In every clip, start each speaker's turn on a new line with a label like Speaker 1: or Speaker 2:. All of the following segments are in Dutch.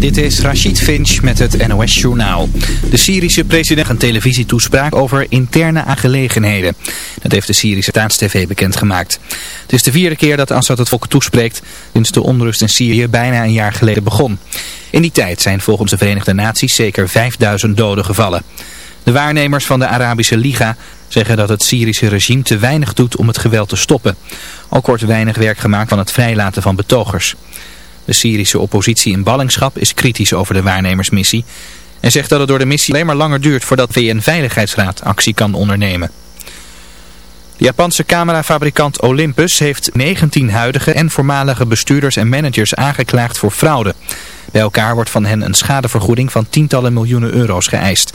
Speaker 1: Dit is Rachid Finch met het NOS Journaal. De Syrische president een televisietoespraak over interne aangelegenheden. Dat heeft de Syrische staatstv bekendgemaakt. Het is de vierde keer dat Assad het volk toespreekt sinds de onrust in Syrië bijna een jaar geleden begon. In die tijd zijn volgens de Verenigde Naties zeker 5000 doden gevallen. De waarnemers van de Arabische Liga zeggen dat het Syrische regime te weinig doet om het geweld te stoppen. Ook wordt weinig werk gemaakt van het vrijlaten van betogers. De Syrische oppositie in ballingschap is kritisch over de waarnemersmissie en zegt dat het door de missie alleen maar langer duurt voordat de VN-veiligheidsraad actie kan ondernemen. De Japanse camerafabrikant Olympus heeft 19 huidige en voormalige bestuurders en managers aangeklaagd voor fraude. Bij elkaar wordt van hen een schadevergoeding van tientallen miljoenen euro's geëist.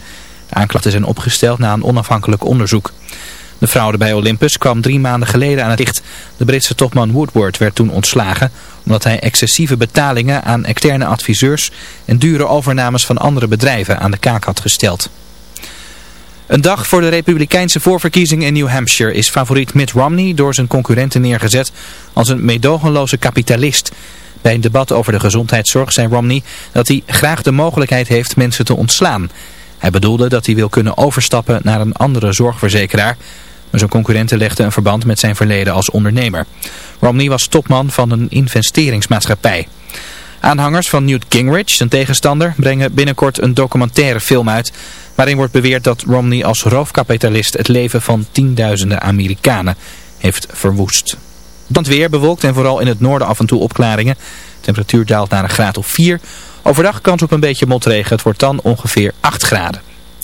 Speaker 1: De aanklachten zijn opgesteld na een onafhankelijk onderzoek. De fraude bij Olympus kwam drie maanden geleden aan het licht. De Britse topman Woodward werd toen ontslagen omdat hij excessieve betalingen aan externe adviseurs en dure overnames van andere bedrijven aan de kaak had gesteld. Een dag voor de republikeinse voorverkiezing in New Hampshire is favoriet Mitt Romney door zijn concurrenten neergezet als een meedogenloze kapitalist. Bij een debat over de gezondheidszorg zei Romney dat hij graag de mogelijkheid heeft mensen te ontslaan. Hij bedoelde dat hij wil kunnen overstappen naar een andere zorgverzekeraar zijn concurrenten legden een verband met zijn verleden als ondernemer. Romney was topman van een investeringsmaatschappij. Aanhangers van Newt Gingrich, zijn tegenstander, brengen binnenkort een documentaire film uit... waarin wordt beweerd dat Romney als roofkapitalist het leven van tienduizenden Amerikanen heeft verwoest. Het weer bewolkt en vooral in het noorden af en toe opklaringen. Temperatuur daalt naar een graad of 4. Overdag kans op een beetje motregen. Het wordt dan ongeveer 8 graden.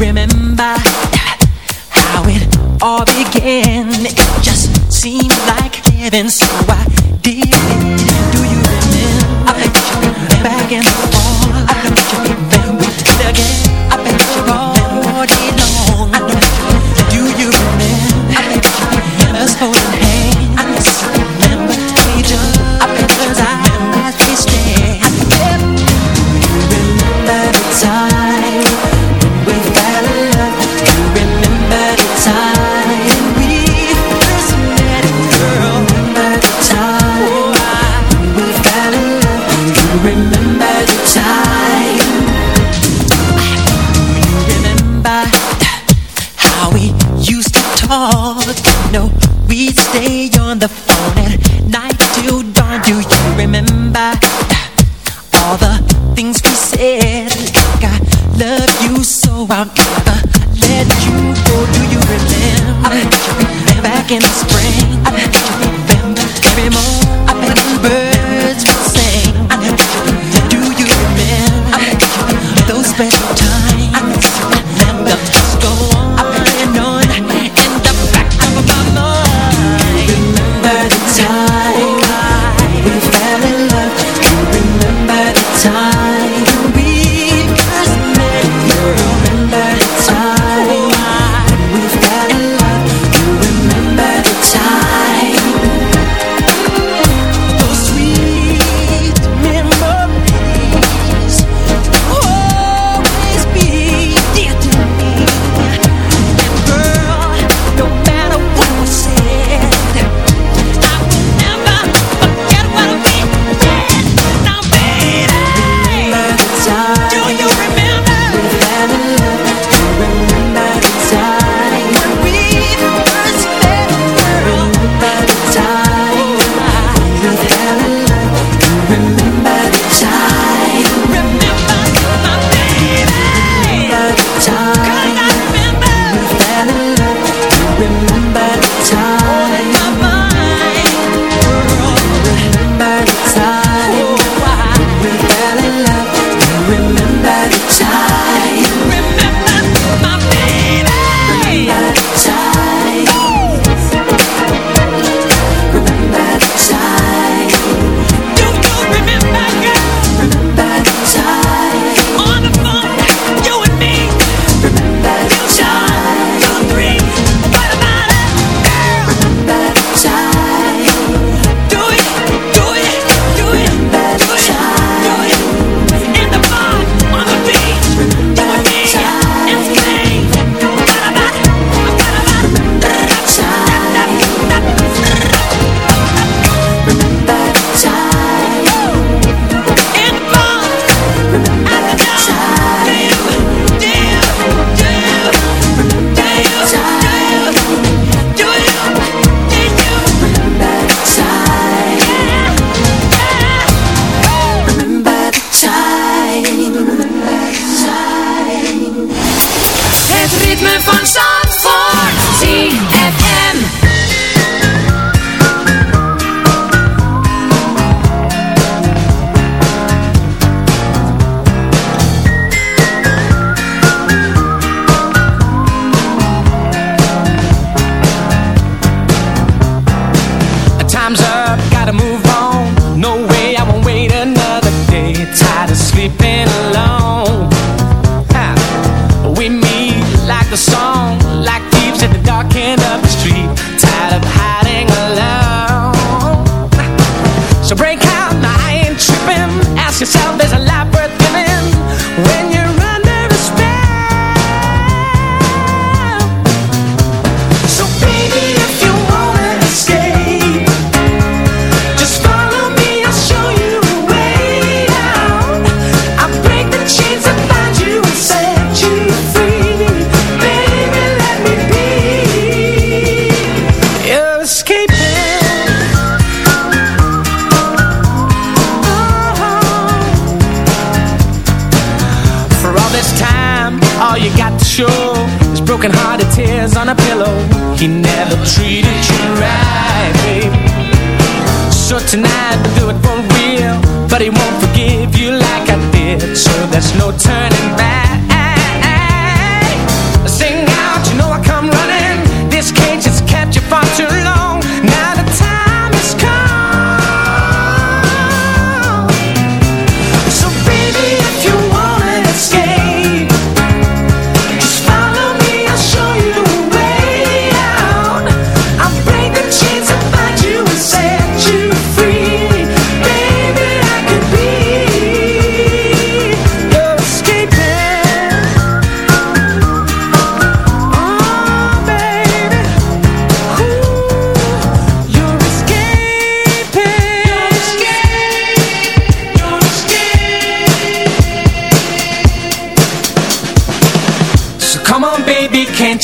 Speaker 2: remember how it all began. It just
Speaker 3: seemed like heaven, so I did it. Do you
Speaker 2: remember? I bet you remember back and forth. I bet you remember we did again.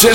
Speaker 4: je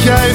Speaker 4: Wat jij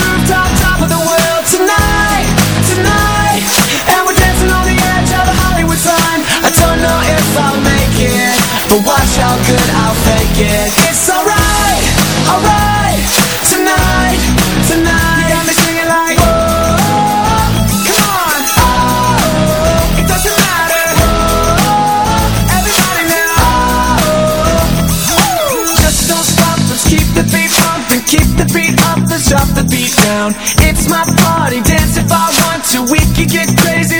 Speaker 5: but watch how good I'll fake it. It's alright, alright, tonight, tonight. You got me singing like, oh, come on, oh, it doesn't matter, everybody now, oh, just don't stop, let's keep the beat pumping, keep the beat up, let's drop the beat down. It's my party, dance if I want to, we can get crazy,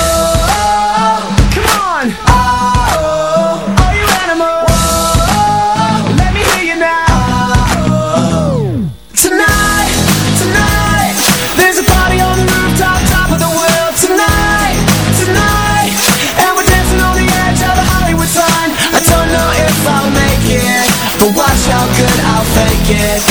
Speaker 6: get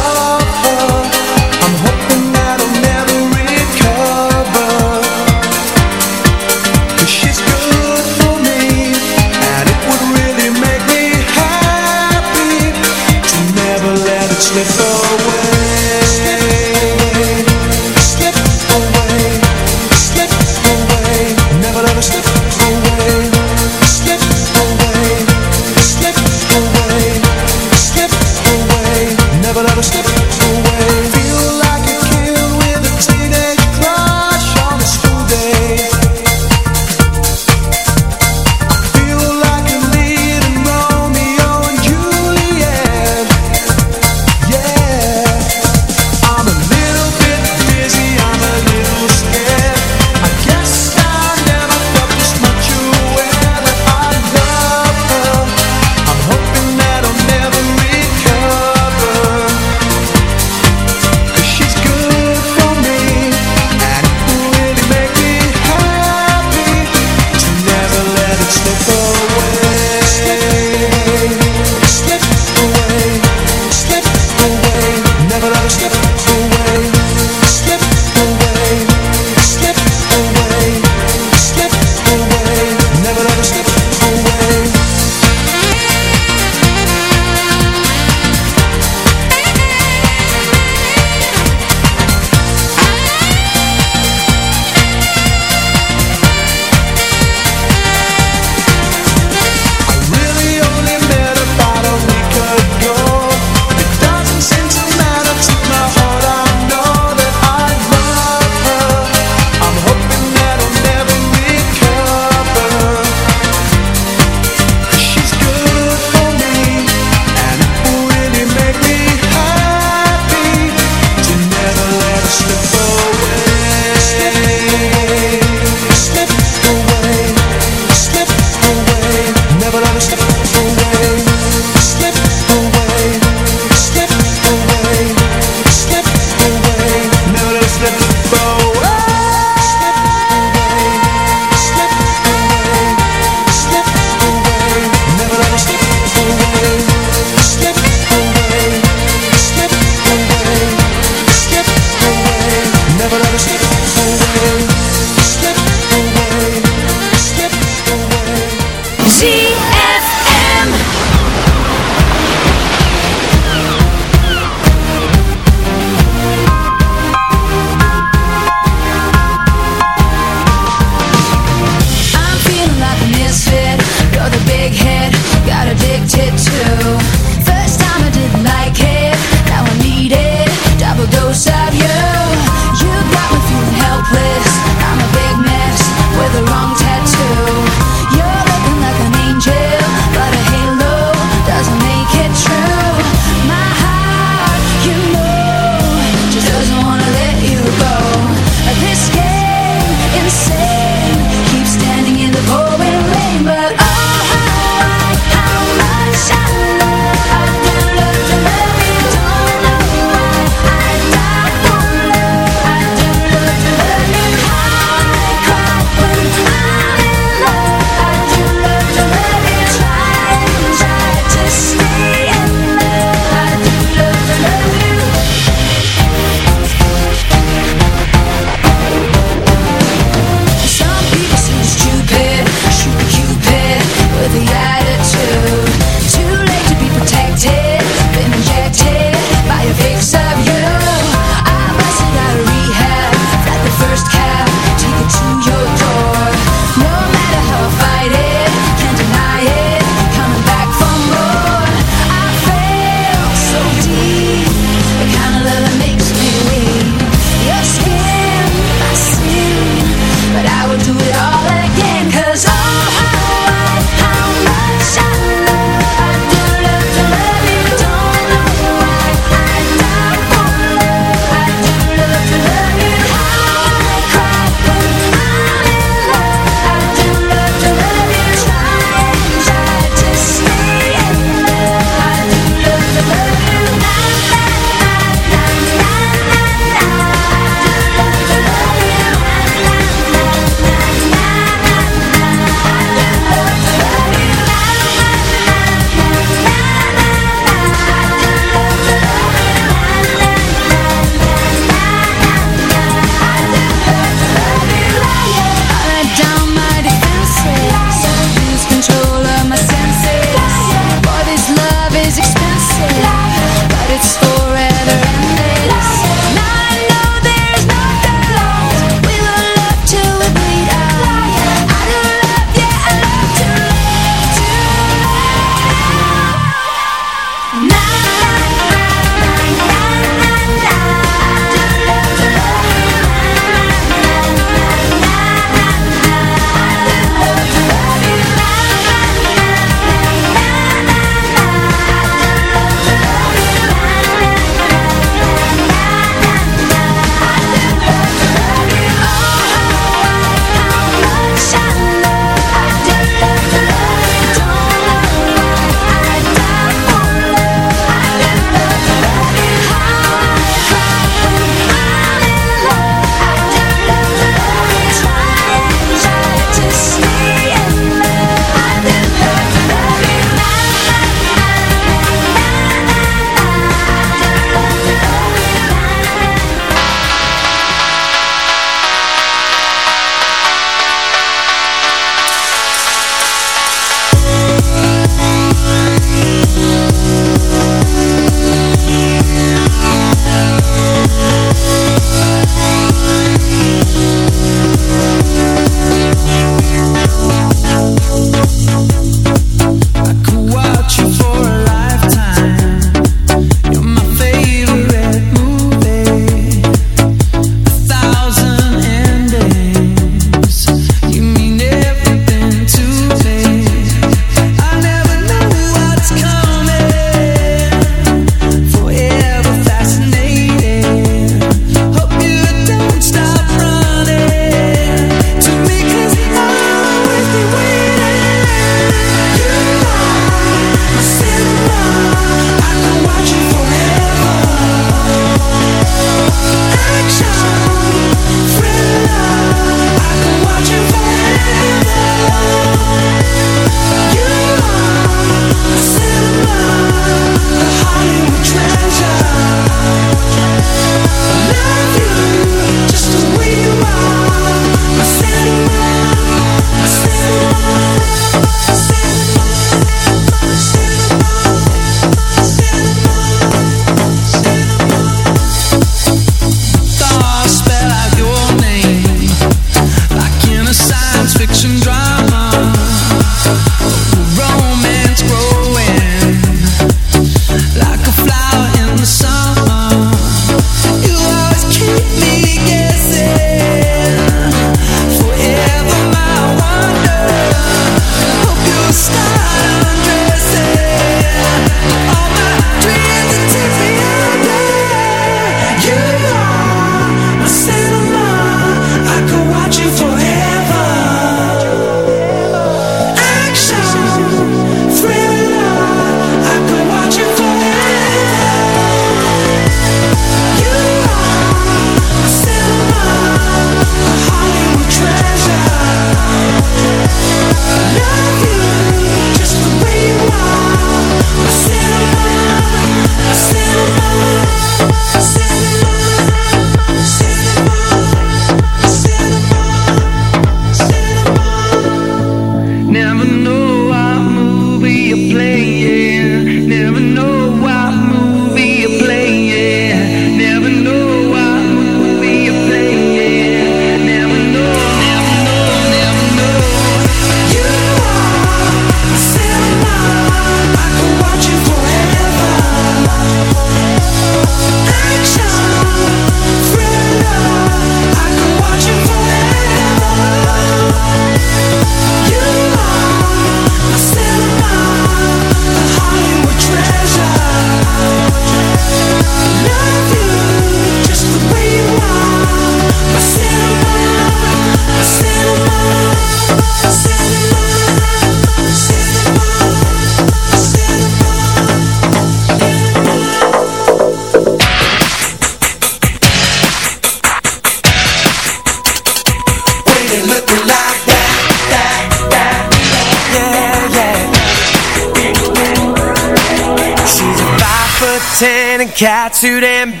Speaker 4: too damn